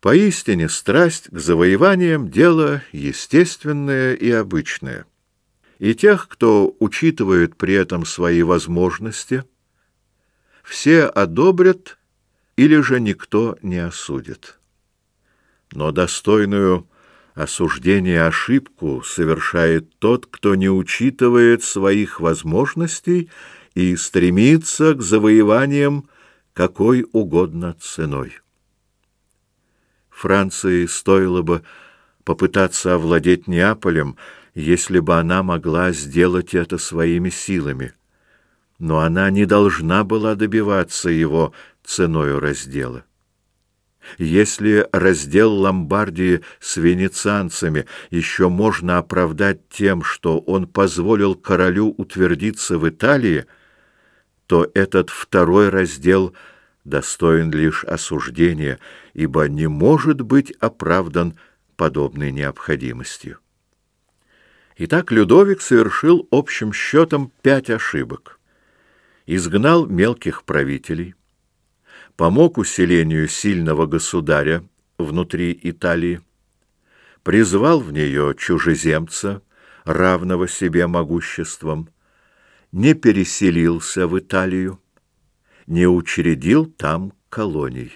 Поистине страсть к завоеваниям — дело естественное и обычное. И тех, кто учитывает при этом свои возможности, все одобрят или же никто не осудит. Но достойную осуждения ошибку совершает тот, кто не учитывает своих возможностей и стремится к завоеваниям какой угодно ценой. Франции стоило бы попытаться овладеть Неаполем, если бы она могла сделать это своими силами. Но она не должна была добиваться его ценою раздела. Если раздел Ломбардии с венецианцами еще можно оправдать тем, что он позволил королю утвердиться в Италии, то этот второй раздел – достоин лишь осуждения, ибо не может быть оправдан подобной необходимостью. Итак, Людовик совершил общим счетом пять ошибок. Изгнал мелких правителей, помог усилению сильного государя внутри Италии, призвал в нее чужеземца, равного себе могуществом, не переселился в Италию, не учредил там колоний.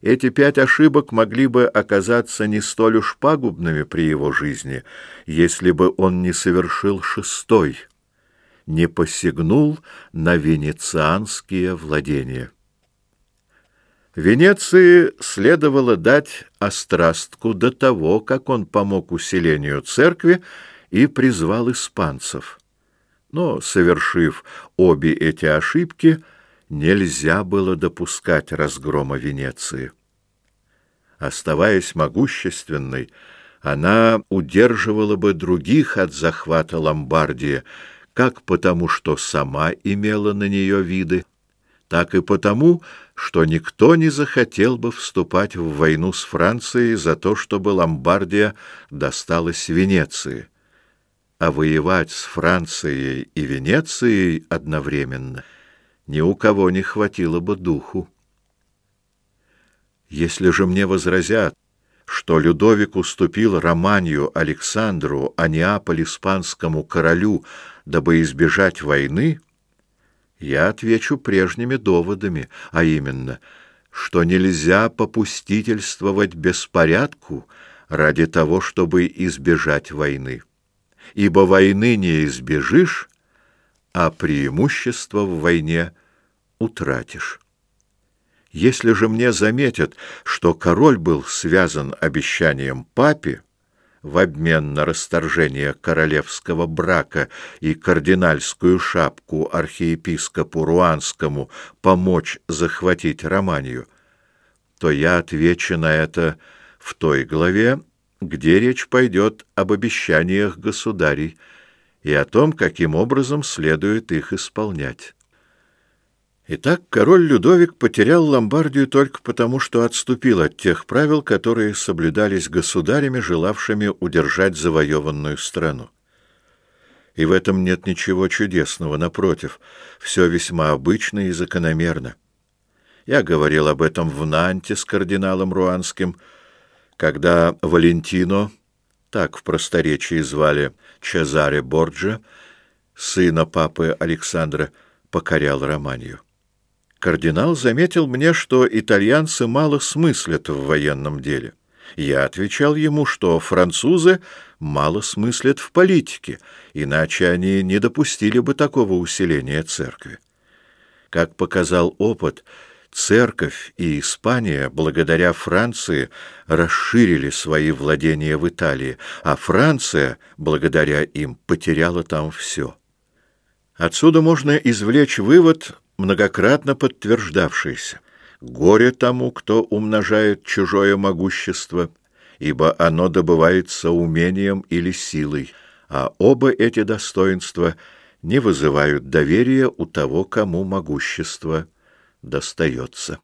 Эти пять ошибок могли бы оказаться не столь уж пагубными при его жизни, если бы он не совершил шестой, не посягнул на венецианские владения. Венеции следовало дать острастку до того, как он помог усилению церкви и призвал испанцев. Но, совершив обе эти ошибки, нельзя было допускать разгрома Венеции. Оставаясь могущественной, она удерживала бы других от захвата Ломбардии, как потому, что сама имела на нее виды, так и потому, что никто не захотел бы вступать в войну с Францией за то, чтобы Ломбардия досталась Венеции а воевать с Францией и Венецией одновременно ни у кого не хватило бы духу. Если же мне возразят, что Людовик уступил Романию Александру, а Неаполь испанскому королю, дабы избежать войны, я отвечу прежними доводами, а именно, что нельзя попустительствовать беспорядку ради того, чтобы избежать войны ибо войны не избежишь, а преимущество в войне утратишь. Если же мне заметят, что король был связан обещанием папе в обмен на расторжение королевского брака и кардинальскую шапку архиепископу Руанскому помочь захватить Романию, то я отвечу на это в той главе, где речь пойдет об обещаниях государей и о том, каким образом следует их исполнять. Итак, король Людовик потерял Ломбардию только потому, что отступил от тех правил, которые соблюдались государями, желавшими удержать завоеванную страну. И в этом нет ничего чудесного, напротив, все весьма обычно и закономерно. Я говорил об этом в Нанте с кардиналом Руанским, когда Валентино, так в просторечии звали Чезаре Борджа, сына папы Александра, покорял Романию. Кардинал заметил мне, что итальянцы мало смыслят в военном деле. Я отвечал ему, что французы мало смыслят в политике, иначе они не допустили бы такого усиления церкви. Как показал опыт, Церковь и Испания, благодаря Франции, расширили свои владения в Италии, а Франция, благодаря им, потеряла там все. Отсюда можно извлечь вывод, многократно подтверждавшийся. Горе тому, кто умножает чужое могущество, ибо оно добывается умением или силой, а оба эти достоинства не вызывают доверия у того, кому могущество достается.